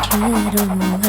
kar olur